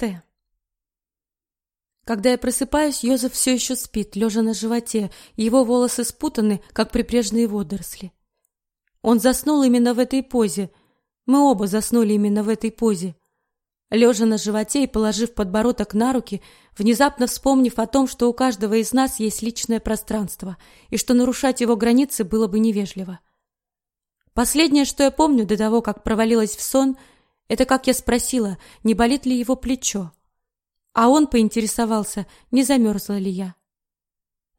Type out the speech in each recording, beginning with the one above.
Т. Когда я просыпаюсь, Йозеф все еще спит, лежа на животе, его волосы спутаны, как прибрежные водоросли. Он заснул именно в этой позе. Мы оба заснули именно в этой позе. Лежа на животе и положив подбородок на руки, внезапно вспомнив о том, что у каждого из нас есть личное пространство, и что нарушать его границы было бы невежливо. Последнее, что я помню до того, как провалилась в сон, это как я спросила, не болит ли его плечо. А он поинтересовался, не замерзла ли я.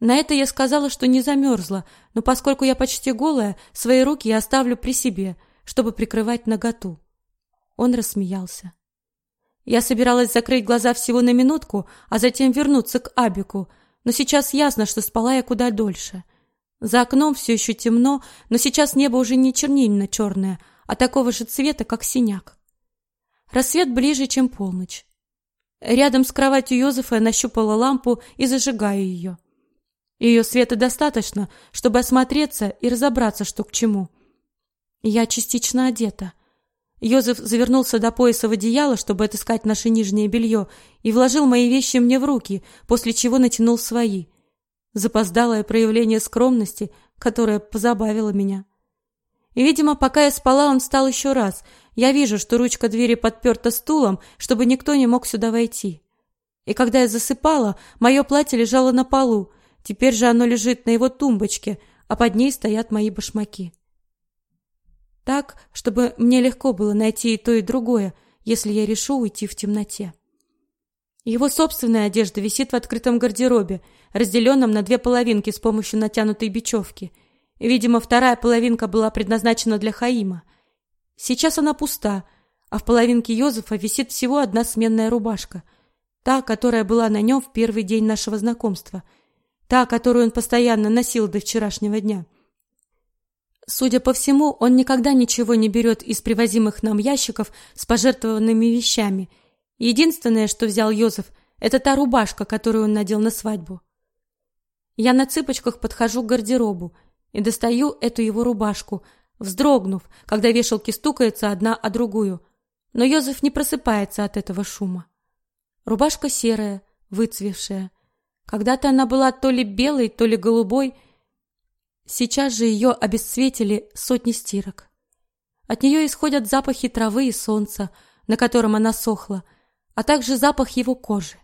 На это я сказала, что не замерзла, но поскольку я почти голая, свои руки я оставлю при себе, чтобы прикрывать наготу. Он рассмеялся. Я собиралась закрыть глаза всего на минутку, а затем вернуться к Абику, но сейчас ясно, что спала я куда дольше. За окном все еще темно, но сейчас небо уже не чернильно-черное, а такого же цвета, как синяк. Рассвет ближе, чем полночь. Рядом с кроватью Йозефа я нащупала лампу и зажигаю ее. Ее света достаточно, чтобы осмотреться и разобраться, что к чему. Я частично одета. Йозеф завернулся до пояса в одеяло, чтобы отыскать наше нижнее белье, и вложил мои вещи мне в руки, после чего натянул свои. Запоздалое проявление скромности, которое позабавило меня. И, видимо, пока я спала, он встал еще раз. Я вижу, что ручка двери подперта стулом, чтобы никто не мог сюда войти. И когда я засыпала, мое платье лежало на полу. Теперь же оно лежит на его тумбочке, а под ней стоят мои башмаки. Так, чтобы мне легко было найти и то, и другое, если я решу уйти в темноте. Его собственная одежда висит в открытом гардеробе, разделенном на две половинки с помощью натянутой бечевки. Видимо, вторая половинка была предназначена для Хаима. Сейчас она пуста, а в половинке Йозефа висит всего одна сменная рубашка, та, которая была на нем в первый день нашего знакомства, та, которую он постоянно носил до вчерашнего дня. Судя по всему, он никогда ничего не берет из привозимых нам ящиков с пожертвованными вещами. Единственное, что взял Йозеф, это та рубашка, которую он надел на свадьбу. Я на цыпочках подхожу к гардеробу и достаю эту его рубашку, вздрогнув, когда вешалки стукаются одна о другую. Но Йозеф не просыпается от этого шума. Рубашка серая, выцвевшая. Когда-то она была то ли белой, то ли голубой. Сейчас же ее обесцветили сотни стирок. От нее исходят запахи травы и солнца, на котором она сохла, а также запах его кожи.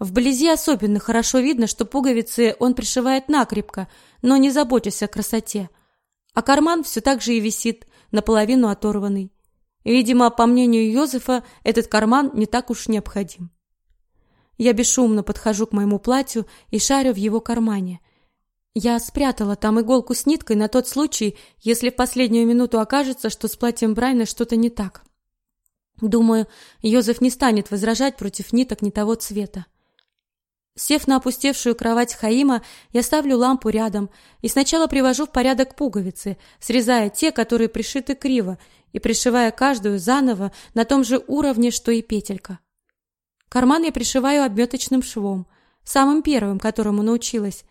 Вблизи особенно хорошо видно, что пуговицы он пришивает накрепко, но не заботясь о красоте. А карман все так же и висит, наполовину оторванный. Видимо, по мнению Йозефа, этот карман не так уж необходим. Я бесшумно подхожу к моему платью и шарю в его кармане. Я спрятала там иголку с ниткой на тот случай, если в последнюю минуту окажется, что с платьем Брайна что-то не так. Думаю, Йозеф не станет возражать против ниток не того цвета. Сев на опустевшую кровать Хаима, я ставлю лампу рядом и сначала привожу в порядок пуговицы, срезая те, которые пришиты криво, и пришивая каждую заново на том же уровне, что и петелька. Карман я пришиваю обметочным швом, самым первым, которому научилась.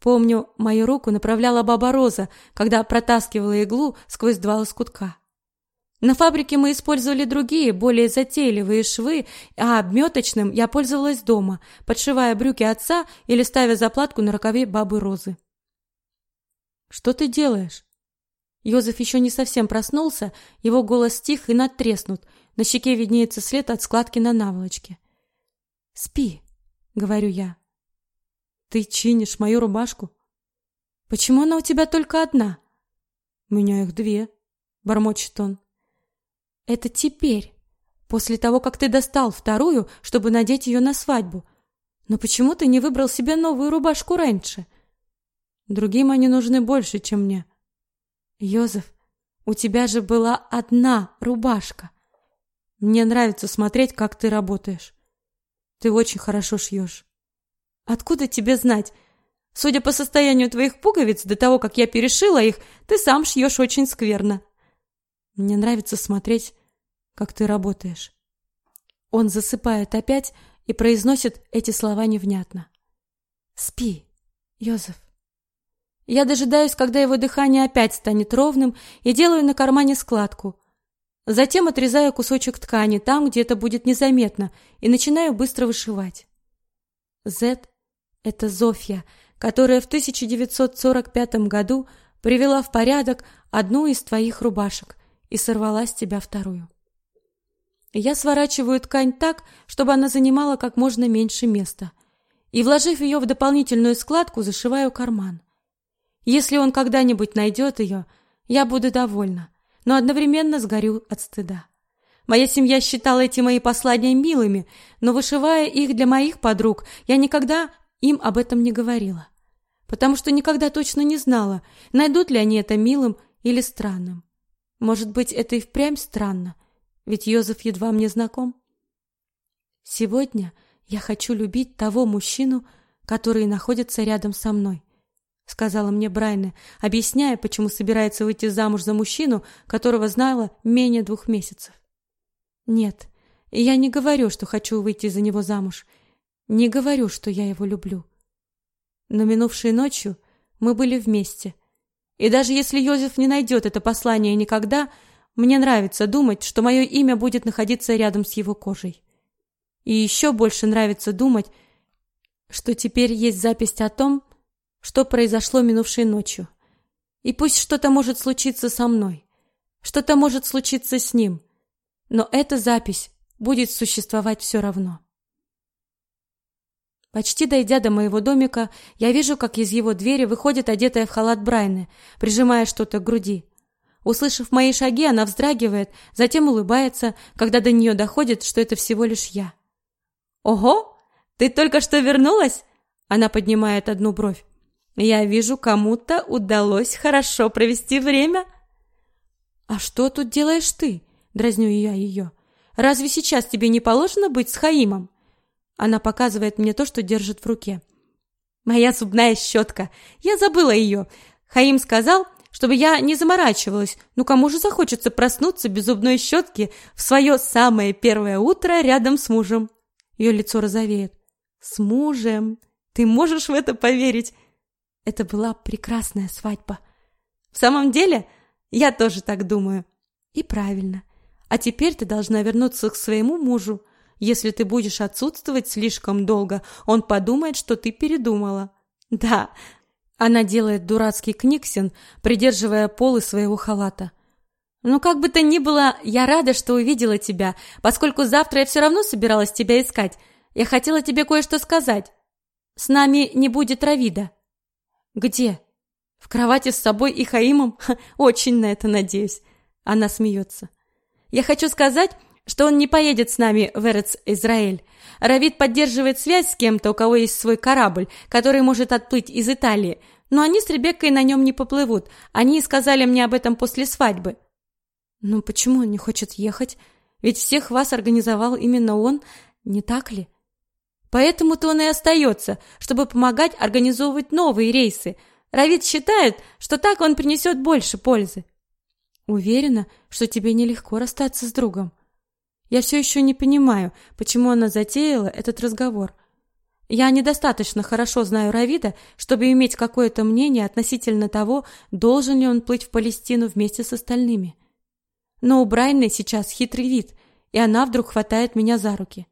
Помню, мою руку направляла баба Роза, когда протаскивала иглу сквозь два лоскутка. На фабрике мы использовали другие, более затейливые швы, а обметочным я пользовалась дома, подшивая брюки отца или ставя заплатку на рукаве бабы Розы. Что ты делаешь? Йозеф еще не совсем проснулся, его голос тих и надтреснут, на щеке виднеется след от складки на наволочке. Спи, говорю я. Ты чинишь мою рубашку? Почему она у тебя только одна? У меня их две, бормочет он. Это теперь, после того, как ты достал вторую, чтобы надеть ее на свадьбу. Но почему ты не выбрал себе новую рубашку раньше? Другим они нужны больше, чем мне. Йозеф, у тебя же была одна рубашка. Мне нравится смотреть, как ты работаешь. Ты очень хорошо шьешь. Откуда тебе знать? Судя по состоянию твоих пуговиц, до того, как я перешила их, ты сам шьешь очень скверно. Мне нравится смотреть, как ты работаешь. Он засыпает опять и произносит эти слова невнятно. Спи, Йозеф. Я дожидаюсь, когда его дыхание опять станет ровным, и делаю на кармане складку. Затем отрезаю кусочек ткани там, где это будет незаметно, и начинаю быстро вышивать. Z — это Зофья, которая в 1945 году привела в порядок одну из твоих рубашек и сорвала с тебя вторую. Я сворачиваю ткань так, чтобы она занимала как можно меньше места, и, вложив ее в дополнительную складку, зашиваю карман. Если он когда-нибудь найдет ее, я буду довольна, но одновременно сгорю от стыда. Моя семья считала эти мои послания милыми, но вышивая их для моих подруг, я никогда им об этом не говорила, потому что никогда точно не знала, найдут ли они это милым или странным. Может быть, это и впрямь странно, ведь Йозеф едва мне знаком. Сегодня я хочу любить того мужчину, который находится рядом со мной, сказала мне Брайна, объясняя, почему собирается выйти замуж за мужчину, которого знала менее двух месяцев. Нет, я не говорю, что хочу выйти за него замуж. Не говорю, что я его люблю. Но минувшей ночью мы были вместе, и даже если Йозеф не найдет это послание никогда, мне нравится думать, что мое имя будет находиться рядом с его кожей. И еще больше нравится думать, что теперь есть запись о том, что произошло минувшей ночью. И пусть что-то может случиться со мной, что-то может случиться с ним, но эта запись будет существовать все равно. Почти дойдя до моего домика, я вижу, как из его двери выходит одетая в халат Брайны, прижимая что-то к груди. Услышав мои шаги, она вздрагивает, затем улыбается, когда до нее доходит, что это всего лишь я. Ого, ты только что вернулась? Она поднимает одну бровь. Я вижу, кому-то удалось хорошо провести время. А что тут делаешь ты? Дразню я ее. Разве сейчас тебе не положено быть с Хаимом? Она показывает мне то, что держит в руке. Моя зубная щетка. Я забыла ее. Хаим сказал, чтобы я не заморачивалась. Ну кому же захочется проснуться без зубной щетки в свое самое первое утро рядом с мужем? Ее лицо розовеет. С мужем. Ты можешь в это поверить? Это была прекрасная свадьба. В самом деле, я тоже так думаю. И правильно. А теперь ты должна вернуться к своему мужу. Если ты будешь отсутствовать слишком долго, он подумает, что ты передумала. Да. Она делает дурацкий книгсен, придерживая полы своего халата. Ну как бы то ни было, я рада, что увидела тебя, поскольку завтра я все равно собиралась тебя искать. Я хотела тебе кое-что сказать. С нами не будет Равида. Где? В кровати с собой и Хаимом? Очень на это надеюсь. Она смеется. Я хочу сказать, что он не поедет с нами в Эрец-Израиль. Равид поддерживает связь с кем-то, у кого есть свой корабль, который может отплыть из Италии, но они с Ребеккой на нем не поплывут. Они сказали мне об этом после свадьбы. Ну почему он не хочет ехать? Ведь всех вас организовал именно он, не так ли? Поэтому-то он и остается, чтобы помогать организовывать новые рейсы. Равид считает, что так он принесет больше пользы. Уверена, что тебе нелегко расстаться с другом. Я все еще не понимаю, почему она затеяла этот разговор. Я недостаточно хорошо знаю Равида, чтобы иметь какое-то мнение относительно того, должен ли он плыть в Палестину вместе с остальными. Но у Брайны сейчас хитрый вид, и она вдруг хватает меня за руки.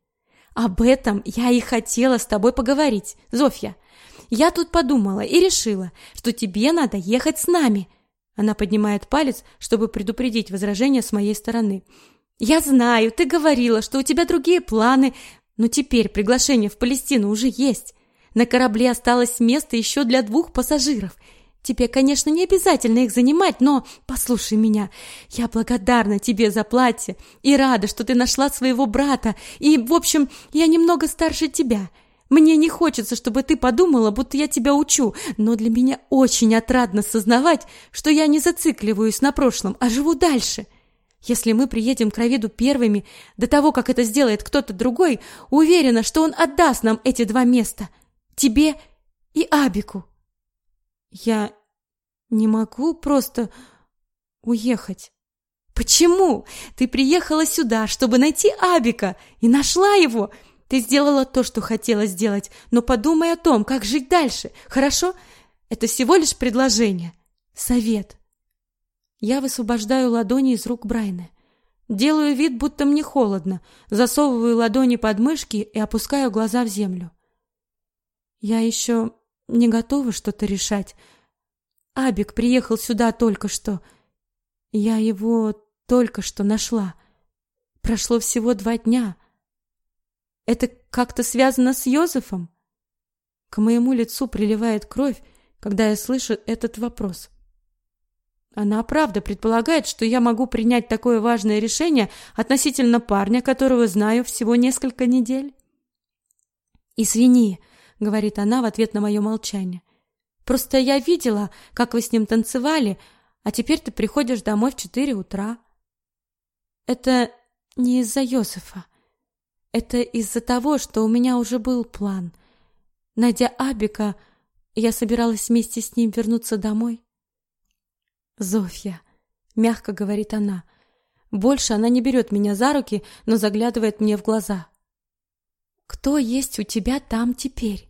Об этом я и хотела с тобой поговорить, Зофья. Я тут подумала и решила, что тебе надо ехать с нами. Она поднимает палец, чтобы предупредить возражение с моей стороны. Я знаю, ты говорила, что у тебя другие планы, но теперь приглашение в Палестину уже есть. На корабле осталось место еще для двух пассажиров. Тебе, конечно, не обязательно их занимать, но послушай меня. Я благодарна тебе за платье и рада, что ты нашла своего брата. И, в общем, я немного старше тебя. Мне не хочется, чтобы ты подумала, будто я тебя учу, но для меня очень отрадно сознавать, что я не зацикливаюсь на прошлом, а живу дальше. Если мы приедем к Равиду первыми, до того, как это сделает кто-то другой, уверена, что он отдаст нам эти два места. Тебе и Абику. Я не могу просто уехать. Почему? Ты приехала сюда, чтобы найти Абика, и нашла его. Ты сделала то, что хотела сделать, но подумай о том, как жить дальше, хорошо? Это всего лишь предложение, совет. Я высвобождаю ладони из рук Брайна. Делаю вид, будто мне холодно, засовываю ладони под мышки и опускаю глаза в землю. Я еще не готова что-то решать. Абик приехал сюда только что. Я его только что нашла. Прошло всего два дня. Это как-то связано с Йозефом? К моему лицу приливает кровь, когда я слышу этот вопрос. Она правда предполагает, что я могу принять такое важное решение относительно парня, которого знаю всего несколько недель. «Извини», — говорит она в ответ на мое молчание. «Просто я видела, как вы с ним танцевали, а теперь ты приходишь домой в четыре утра». «Это не из-за Йосифа. Это из-за того, что у меня уже был план. Найдя Абика, я собиралась вместе с ним вернуться домой. Зофья, мягко говорит она. Больше она не берет меня за руки, но заглядывает мне в глаза. Кто есть у тебя там теперь?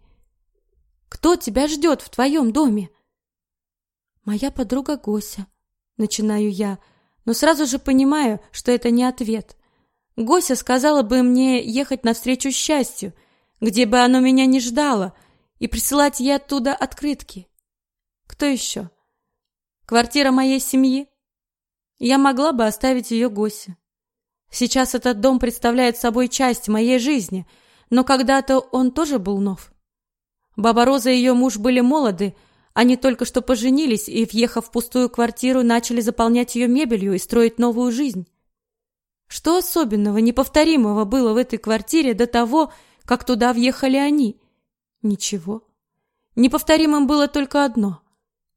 Кто тебя ждет в твоем доме? Моя подруга Гося, начинаю я, но сразу же понимаю, что это не ответ. Гося сказала бы мне ехать навстречу счастью, где бы оно меня не ждало, и присылать ей оттуда открытки. Кто еще? Квартира моей семьи. Я могла бы оставить ее Госе. Сейчас этот дом представляет собой часть моей жизни, но когда-то он тоже был нов. Баба Роза и ее муж были молоды, они только что поженились и, въехав в пустую квартиру, начали заполнять ее мебелью и строить новую жизнь. Что особенного, неповторимого было в этой квартире до того, как туда въехали они? Ничего. Неповторимым было только одно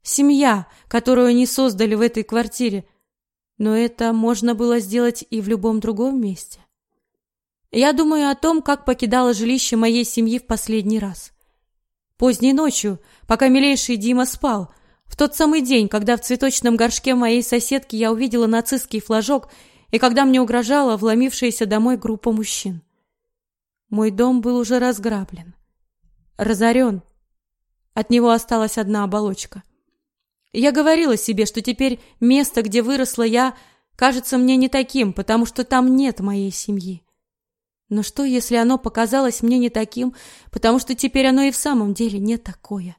Семья, которую они создали в этой квартире. Но это можно было сделать и в любом другом месте. Я думаю о том, как покидала жилище моей семьи в последний раз. Поздней ночью, пока милейший Дима спал, в тот самый день, когда в цветочном горшке моей соседки я увидела нацистский флажок и когда мне угрожала вломившаяся домой группа мужчин. Мой дом был уже разграблен, разорен. От него осталась одна оболочка. Я говорила себе, что теперь место, где выросла я, кажется мне не таким, потому что там нет моей семьи. Но что, если оно показалось мне не таким, потому что теперь оно и в самом деле не такое?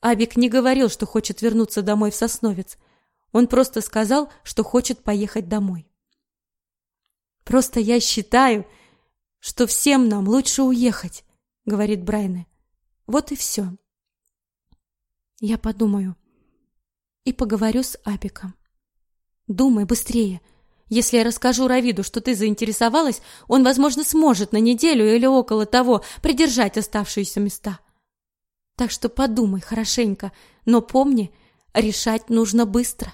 Абик не говорил, что хочет вернуться домой в Сосновец. Он просто сказал, что хочет поехать домой. Просто я считаю, что всем нам лучше уехать, говорит Брайне. Вот и все. Я подумаю и поговорю с Апиком. Думай быстрее. Если я расскажу Равиду, что ты заинтересовалась, он, возможно, сможет на неделю или около того придержать оставшиеся места. Так что подумай хорошенько, но помни, решать нужно быстро.